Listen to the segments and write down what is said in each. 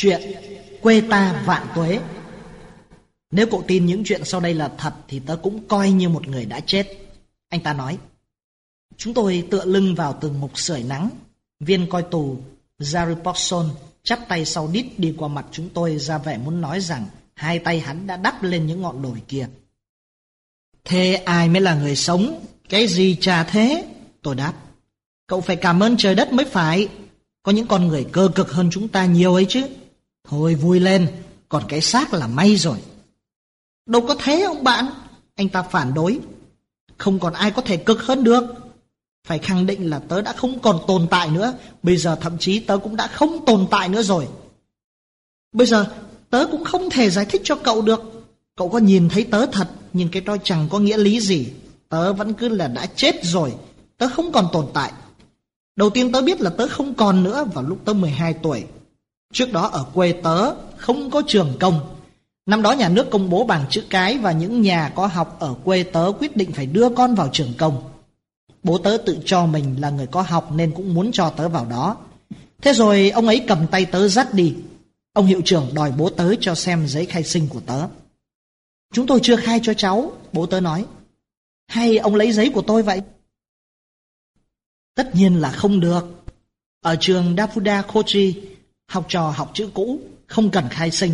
Chuyện quê ta vạn tuế Nếu cậu tin những chuyện sau đây là thật, Thì tớ cũng coi như một người đã chết Anh ta nói, Chúng tôi tựa lưng vào tường mục sưởi nắng Viên coi tù Zaripokson chắp tay sau đít đi qua mặt chúng tôi ra vẻ muốn nói rằng hai tay hắn đã đắp lên những ngọn đồi kia. Thế ai mới là người sống? Cái gì trà thế? Tôi đáp. Cậu phải cảm ơn trời đất mới phải. Có những con người cơ cực hơn chúng ta nhiều ấy chứ. Thôi vui lên, còn cái xác là may rồi. Đâu có thế ông bạn, anh ta phản đối. Không còn ai có thể cực hơn được. Phải khẳng định là tớ đã không còn tồn tại nữa, bây giờ thậm chí tớ cũng đã không tồn tại nữa rồi. Bây giờ tớ cũng không thể giải thích cho cậu được. Cậu có nhìn thấy tớ thật, nhưng cái đó chẳng có nghĩa lý gì. Tớ vẫn cứ là đã chết rồi, tớ không còn tồn tại. Đầu tiên tớ biết là tớ không còn nữa vào lúc tớ 12 tuổi. Trước đó ở quê tớ không có trường công. Năm đó nhà nước công bố bằng chữ cái và những nhà có học ở quê tớ quyết định phải đưa con vào trường công. Bố tớ tự cho mình là người có học nên cũng muốn cho tớ vào đó. Thế rồi ông ấy cầm tay tớ dắt đi. Ông hiệu trưởng đòi bố tớ cho xem giấy khai sinh của tớ. Chúng tôi chưa khai cho cháu, bố tớ nói. Hay ông lấy giấy của tôi vậy? Tất nhiên là không được. Ở trường Dafuda Kochi, học trò học chữ cũ, không cần khai sinh.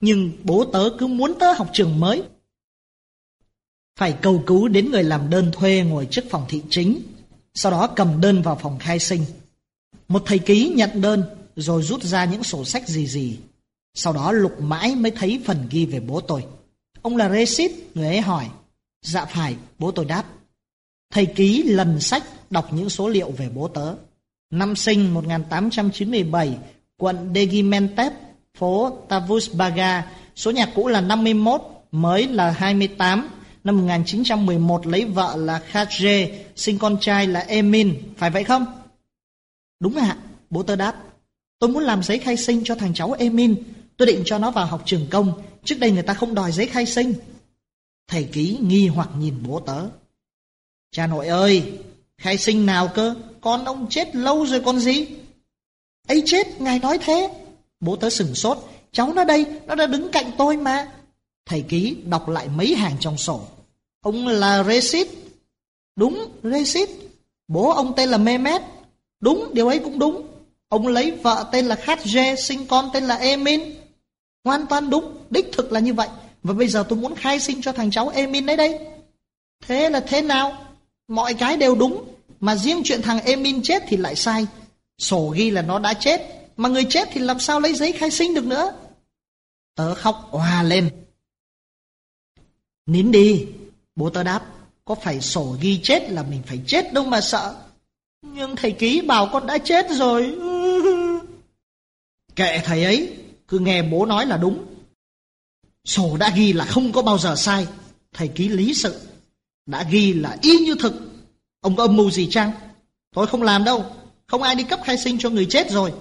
Nhưng bố tớ cứ muốn tớ học trường mới. Phải cầu cứu đến người làm đơn thuê ngồi trước phòng thị chính, sau đó cầm đơn vào phòng khai sinh. Một thầy ký nhận đơn rồi rút ra những sổ sách gì gì. Sau đó lục mãi mới thấy phần ghi về bố tôi. Ông là resit người ấy hỏi. Dạ phải, bố tôi đáp. Thầy ký lần sách đọc những số liệu về bố tớ. Năm sinh 1897, quận Degimentep, phố Tavusbaga, số nhà cũ là 51, mới là 28. Năm 1911 lấy vợ là Khadje, sinh con trai là Emin, phải vậy không? Đúng ạ, bố tớ đáp. Tôi muốn làm giấy khai sinh cho thằng cháu Emin, tôi định cho nó vào học trường công, trước đây người ta không đòi giấy khai sinh. Thầy ký nghi hoặc nhìn bố tớ. Cha nội ơi, khai sinh nào cơ, con ông chết lâu rồi con gì? Ấy chết, ngài nói thế. Bố tớ sừng sốt, cháu nó đây, nó đã đứng cạnh tôi mà. Thầy ký đọc lại mấy hàng trong sổ. Ông là resit Đúng, resit Bố ông tên là Mehmet. Đúng, điều ấy cũng đúng. Ông lấy vợ tên là Khadje, sinh con tên là Emin. Hoàn toàn đúng, đích thực là như vậy. Và bây giờ tôi muốn khai sinh cho thằng cháu Emin đấy đây. Thế là thế nào? Mọi cái đều đúng. Mà riêng chuyện thằng Emin chết thì lại sai. Sổ ghi là nó đã chết. Mà người chết thì làm sao lấy giấy khai sinh được nữa? Tớ khóc hòa lên. Nín đi. Bố tớ đáp. Có phải sổ ghi chết là mình phải chết đâu mà sợ. Nhưng thầy ký bảo con đã chết rồi. Kệ thầy ấy. Cứ nghe bố nói là đúng. Sổ đã ghi là không có bao giờ sai. Thầy ký lý sự. Đã ghi là y như thực. Ông có âm mưu gì chăng? Tôi không làm đâu. Không ai đi cấp khai sinh cho người chết rồi.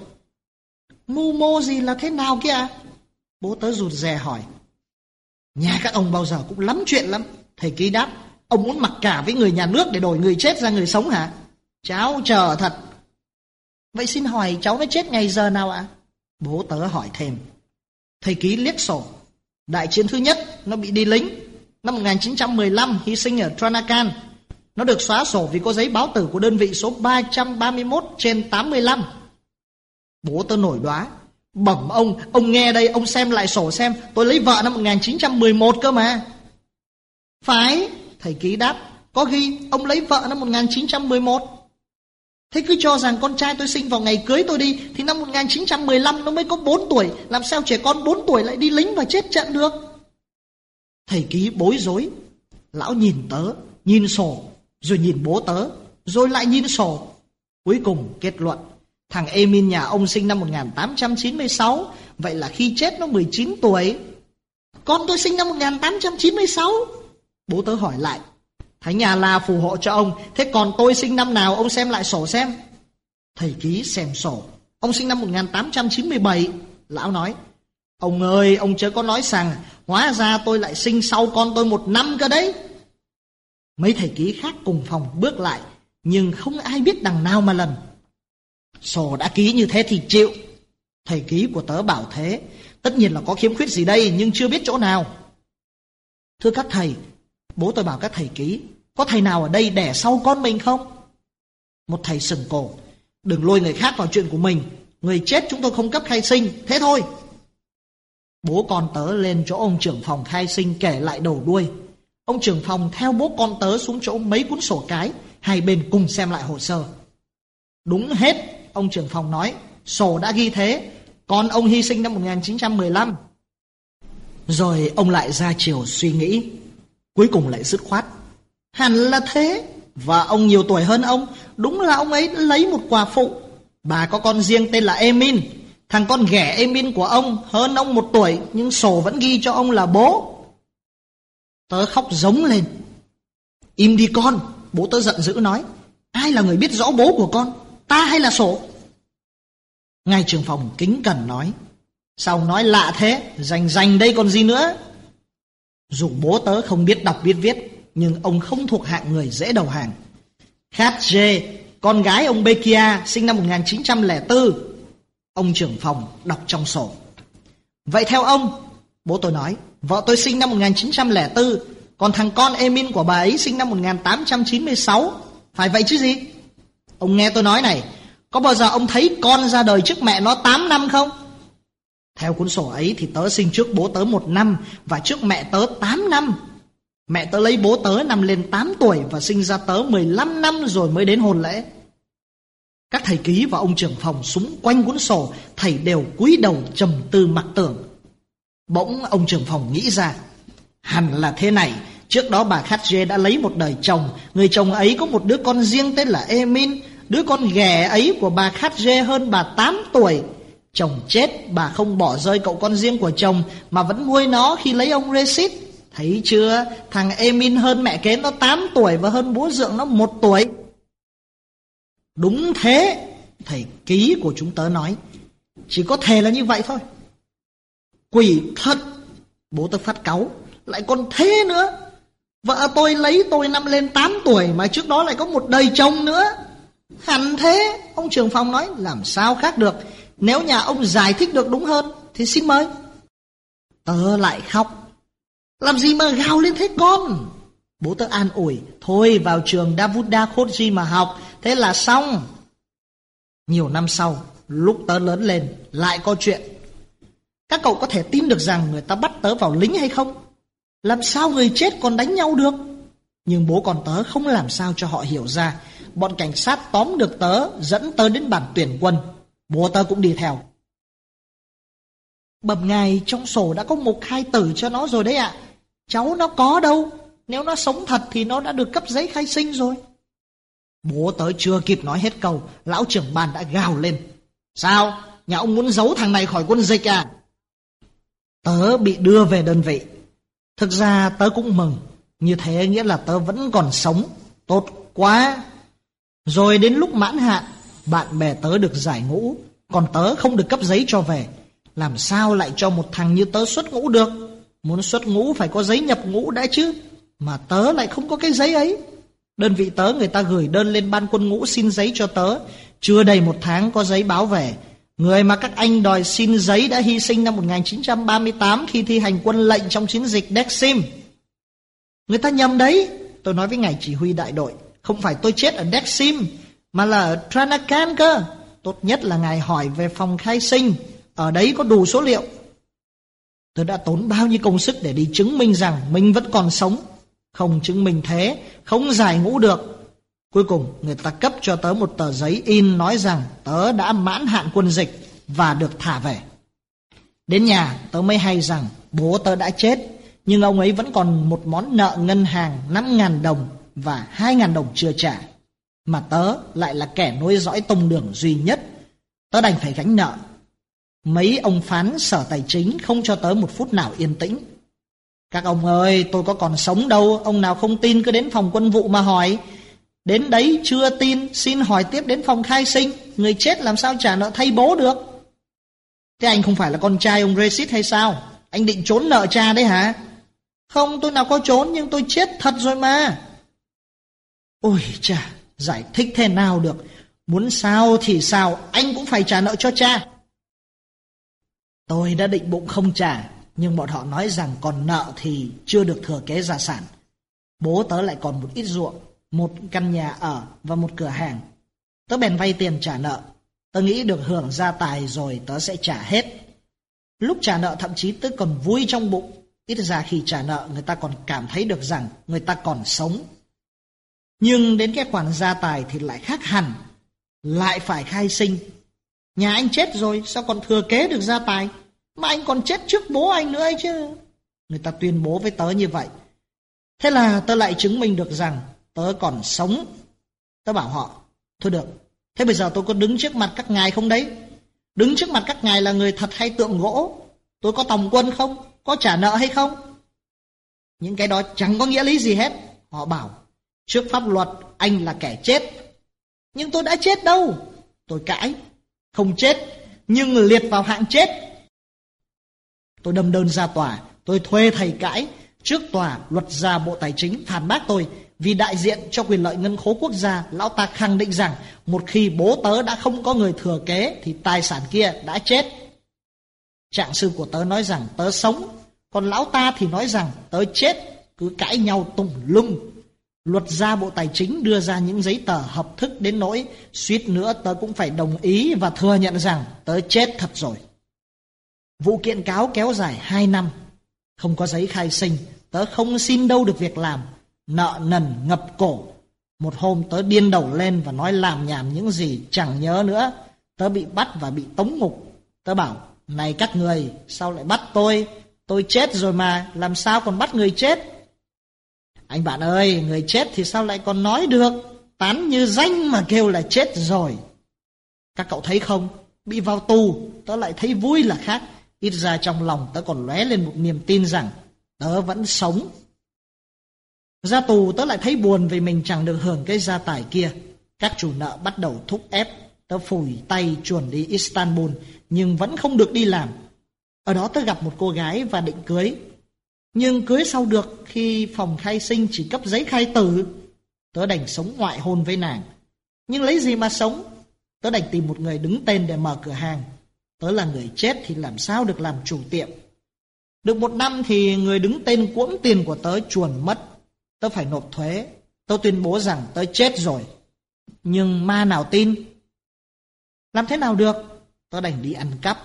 Mưu mô gì là thế nào kia? Bố tớ rụt rè hỏi. Nhà các ông bao giờ cũng lắm chuyện lắm. Thầy ký đáp. Ông muốn mặc cả với người nhà nước để đổi người chết ra người sống hả? Cháu chờ thật. Vậy xin hỏi cháu nó chết ngày giờ nào ạ? Bố tớ hỏi thêm. Thầy ký liếc sổ. Đại chiến thứ nhất, nó bị đi lính. Năm 1915, hy sinh ở Tranakan. Nó được xóa sổ vì có giấy báo tử của đơn vị số 331 trên 85. Bố tôi nổi đoá. Bẩm ông, ông nghe đây, ông xem lại sổ xem, tôi lấy vợ năm 1911 cơ mà. Phải, thầy ký đáp, có ghi ông lấy vợ năm 1911. Thế cứ cho rằng con trai tôi sinh vào ngày cưới tôi đi Thì năm 1915 nó mới có 4 tuổi Làm sao trẻ con 4 tuổi lại đi lính và chết trận được Thầy ký bối rối Lão nhìn tớ Nhìn sổ rồi nhìn bố tớ, Rồi lại nhìn sổ. Cuối cùng kết luận, Thằng Emin nhà ông sinh năm 1896 Vậy là khi chết nó 19 tuổi. Con tôi sinh năm 1896 Bố tớ hỏi lại, Thánh nhà là phù hộ cho ông, Thế còn tôi sinh năm nào? Ông xem lại sổ xem. Thầy ký xem sổ. Ông sinh năm 1897 Lão nói, Ông ơi, ông chớ có nói rằng, Hóa ra tôi lại sinh sau con tôi một năm cơ đấy. Mấy thầy ký khác cùng phòng bước lại, Nhưng không ai biết đằng nào mà lần Sổ đã ký như thế thì chịu. Thầy ký của tớ bảo thế, Tất nhiên là có khiếm khuyết gì đây, Nhưng chưa biết chỗ nào. Thưa các thầy, Bố tôi bảo các thầy ký, Có thầy nào ở đây đẻ sau con mình không? Một thầy sừng cổ, Đừng lôi người khác vào chuyện của mình. Người chết chúng tôi không cấp khai sinh, Thế thôi. Bố con tớ lên chỗ ông trưởng phòng khai sinh kể lại đầu đuôi. Ông trưởng phòng theo bố con tớ xuống chỗ mấy cuốn sổ cái, Hai bên cùng xem lại hồ sơ. Đúng hết, Ông trưởng phòng nói, Sổ đã ghi thế Con ông hy sinh năm 1915 Rồi ông lại ra chiều suy nghĩ, Cuối cùng lại dứt khoát. Hẳn là thế, Và ông nhiều tuổi hơn ông, Đúng là ông ấy lấy một quà phụ. Bà có con riêng tên là Emin, Thằng con ghẻ Emin của ông hơn ông một tuổi, Nhưng sổ vẫn ghi cho ông là bố. Tớ khóc giống lên. Im đi con, Bố tớ giận dữ nói. Ai là người biết rõ bố của con, Ta hay là sổ? Ngài trưởng phòng kính cẩn nói. Sao ông nói lạ thế? Rành rành đây còn gì nữa? Dù bố tớ không biết đọc biết viết, Nhưng ông không thuộc hạng người dễ đầu hàng. Khát Dê Con gái ông Bekia Sinh năm 1904 Ông trưởng phòng đọc trong sổ. Vậy theo ông, Bố tôi nói Vợ tôi sinh năm 1904 Còn thằng con Emin của bà ấy sinh năm 1896 Phải vậy chứ gì? Ông nghe tôi nói này, Có bao giờ ông thấy con ra đời trước mẹ nó 8 năm không? Theo cuốn sổ ấy thì tớ sinh trước bố tớ một năm Và trước mẹ tớ 8 năm. Mẹ tớ lấy bố tớ năm lên 8 tuổi Và sinh ra tớ 15 năm rồi mới đến hôn lễ. Các thầy ký và ông trưởng phòng súng quanh cuốn sổ, Thầy đều cúi đầu trầm tư mặc tưởng. Bỗng ông trưởng phòng nghĩ ra, Hẳn là thế này, Trước đó bà Khát đã lấy một đời chồng, Người chồng ấy có một đứa con riêng tên là Emin, Đứa con ghẻ ấy của bà Khát hơn bà 8 tuổi. Chồng chết, bà không bỏ rơi cậu con riêng của chồng Mà vẫn nuôi nó khi lấy ông Resit Thấy chưa? Thằng Emin hơn mẹ kế nó 8 tuổi Và hơn bố dượng nó 1 tuổi. Đúng thế, Thầy ký của chúng tớ nói. Chỉ có thể là như vậy thôi. Quỷ thật Bố tôi phát cáu. Lại còn thế nữa. Vợ tôi lấy tôi năm lên 8 tuổi Mà trước đó lại có một đời chồng nữa. Hẳn thế, Ông trưởng phòng nói, làm sao khác được. Nếu nhà ông giải thích được đúng hơn, Thì xin mời. Tớ lại khóc. Làm gì mà gào lên thế con? Bố tớ an ủi, Thôi, vào trường Davuda Khoji mà học, Thế là xong. Nhiều năm sau, Lúc tớ lớn lên, Lại có chuyện. Các cậu có thể tin được rằng Người ta bắt tớ vào lính hay không? Làm sao người chết còn đánh nhau được? Nhưng bố con tớ không làm sao cho họ hiểu ra. Bọn cảnh sát tóm được tớ, Dẫn tớ đến bản tuyển quân. Bố tớ cũng đi theo. Bẩm ngài, trong sổ đã có một khai tử cho nó rồi đấy ạ. Cháu nó có đâu. Nếu nó sống thật thì nó đã được cấp giấy khai sinh rồi. Bố tớ chưa kịp nói hết câu, Lão trưởng ban đã gào lên. Sao? Nhà ông muốn giấu thằng này khỏi quân dịch à? Tớ bị đưa về đơn vị Thực ra tớ cũng mừng, như thế nghĩa là tớ vẫn còn sống, tốt quá. Rồi đến lúc mãn hạn, bạn bè tớ được giải ngũ, còn tớ không được cấp giấy cho về. Làm sao lại cho một thằng như tớ xuất ngũ được? Muốn xuất ngũ phải có giấy nhập ngũ đã chứ, mà tớ lại không có cái giấy ấy. Đơn vị tớ người ta gửi đơn lên ban quân ngũ xin giấy cho tớ, chưa đầy một tháng có giấy báo về, Người mà các anh đòi xin giấy đã hy sinh năm 1938 khi thi hành quân lệnh trong chiến dịch Dexim. Người ta nhầm đấy. Tôi nói với ngài chỉ huy đại đội. Không phải tôi chết ở Dexim, mà là ở Tranakan cơ. Tốt nhất là ngài hỏi về phòng khai sinh. Ở đấy có đủ số liệu. Tôi đã tốn bao nhiêu công sức để đi chứng minh rằng mình vẫn còn sống. Không chứng minh thế, không giải ngũ được. Cuối cùng người ta cấp cho tớ một tờ giấy in nói rằng tớ đã mãn hạn quân dịch và được thả về. Đến nhà tớ mới hay rằng bố tớ đã chết nhưng ông ấy vẫn còn một món nợ ngân hàng 5.000 đồng và 2.000 đồng chưa trả. Mà tớ lại là kẻ nối dõi tông đường duy nhất. Tớ đành phải gánh nợ. Mấy ông phán sở tài chính không cho tớ một phút nào yên tĩnh. Các ông ơi, tôi có còn sống đâu, ông nào không tin cứ đến phòng quân vụ mà hỏi. Đến đấy chưa tin, xin hỏi tiếp đến phòng khai sinh, người chết làm sao trả nợ thay bố được. Thế anh không phải là con trai ông Resit hay sao? Anh định trốn nợ cha đấy hả? Không, tôi nào có trốn nhưng tôi chết thật rồi mà. Ôi cha, giải thích thế nào được. Muốn sao thì sao, anh cũng phải trả nợ cho cha. Tôi đã định bụng không trả, nhưng bọn họ nói rằng còn nợ thì chưa được thừa kế gia sản. Bố tớ lại còn một ít ruộng, một căn nhà ở và một cửa hàng. Tớ bèn vay tiền trả nợ. Tớ nghĩ được hưởng gia tài rồi tớ sẽ trả hết. Lúc trả nợ thậm chí tớ còn vui trong bụng. Ít ra khi trả nợ, người ta còn cảm thấy được rằng người ta còn sống. Nhưng đến cái khoản gia tài thì lại khác hẳn. Lại phải khai sinh. Nhà anh chết rồi, sao còn thừa kế được gia tài? Mà anh còn chết trước bố anh nữa ấy chứ. Người ta tuyên bố với tớ như vậy. Thế là tớ lại chứng minh được rằng tớ còn sống. Tớ bảo họ, thôi được, thế bây giờ tôi có đứng trước mặt các ngài không đấy? Đứng trước mặt các ngài là người thật hay tượng gỗ? Tôi có tòng quân không? Có trả nợ hay không? Những cái đó chẳng có nghĩa lý gì hết. Họ bảo, trước pháp luật anh là kẻ chết. Nhưng tôi đã chết đâu. Tôi cãi, không chết, nhưng liệt vào hạng chết. Tôi đâm đơn ra tòa, tôi thuê thầy cãi. Trước tòa, luật gia Bộ Tài chính phản bác tôi vì đại diện cho quyền lợi ngân khố quốc gia, lão ta khẳng định rằng một khi bố tớ đã không có người thừa kế thì tài sản kia đã chết. Trạng sư của tớ nói rằng tớ sống, còn lão ta thì nói rằng tớ chết, cứ cãi nhau tùng lung. Luật gia Bộ Tài chính đưa ra những giấy tờ hợp thức đến nỗi suýt nữa tớ cũng phải đồng ý và thừa nhận rằng tớ chết thật rồi. Vụ kiện cáo kéo dài 2 năm, không có giấy khai sinh, tớ không xin đâu được việc làm, nợ nần ngập cổ. Một hôm tớ điên đầu lên và nói làm nhảm những gì chẳng nhớ nữa. Tớ bị bắt và bị tống ngục. Tớ bảo, này các người, sao lại bắt tôi? Tôi chết rồi mà, làm sao còn bắt người chết? Anh bạn ơi, người chết thì sao lại còn nói được? Tán như danh mà kêu là chết rồi. Các cậu thấy không? Bị vào tù, tớ lại thấy vui là khác. Ít ra trong lòng tớ còn lóe lên một niềm tin rằng tớ vẫn sống ra tù tớ lại thấy buồn vì mình chẳng được hưởng cái gia tài kia. Các chủ nợ bắt đầu thúc ép, tớ phủi tay chuồn đi Istanbul, nhưng vẫn không được đi làm. Ở đó tớ gặp một cô gái và định cưới. Nhưng cưới sau được khi phòng khai sinh chỉ cấp giấy khai tử. Tớ đành sống ngoại hôn với nàng. Nhưng lấy gì mà sống? Tớ đành tìm một người đứng tên để mở cửa hàng. Tớ là người chết thì làm sao được làm chủ tiệm. Được một năm thì người đứng tên cuỗng tiền của tớ chuồn mất tớ phải nộp thuế. Tớ tuyên bố rằng tớ chết rồi. Nhưng ma nào tin? Làm thế nào được? Tớ đành đi ăn cắp.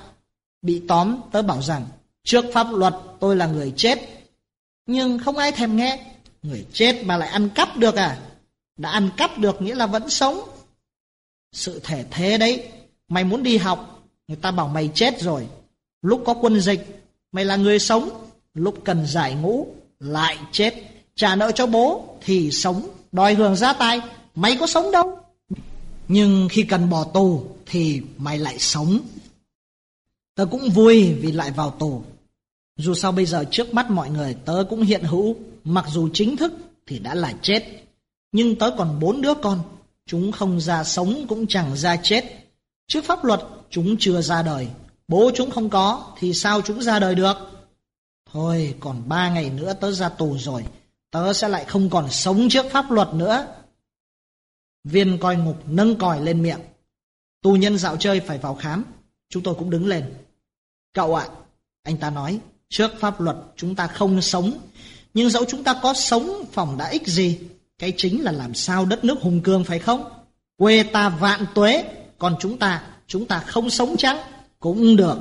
Bị tóm, tớ bảo rằng trước pháp luật tôi là người chết. Nhưng không ai thèm nghe. Người chết mà lại ăn cắp được à? Đã ăn cắp được nghĩa là vẫn sống. Sự thể thế đấy. Mày muốn đi học, người ta bảo mày chết rồi. Lúc có quân dịch, mày là người sống. Lúc cần giải ngũ, lại chết trả nợ cho bố thì sống, đòi hưởng gia tài, mày có sống đâu. Nhưng khi cần bỏ tù thì mày lại sống. Tớ cũng vui vì lại vào tù. Dù sao bây giờ trước mắt mọi người tớ cũng hiện hữu, mặc dù chính thức thì đã là chết. Nhưng tớ còn bốn đứa con, chúng không ra sống cũng chẳng ra chết. Trước pháp luật chúng chưa ra đời, bố chúng không có thì sao chúng ra đời được? Thôi còn ba ngày nữa tớ ra tù rồi, tớ sẽ lại không còn sống trước pháp luật nữa. Viên coi ngục nâng còi lên miệng. Tù nhân dạo chơi phải vào khám. Chúng tôi cũng đứng lên. Cậu ạ, anh ta nói, trước pháp luật chúng ta không sống. Nhưng dẫu chúng ta có sống phòng đã ích gì? Cái chính là làm sao đất nước hùng cường phải không? Quê ta vạn tuế, còn chúng ta, chúng ta không sống chăng? Cũng được.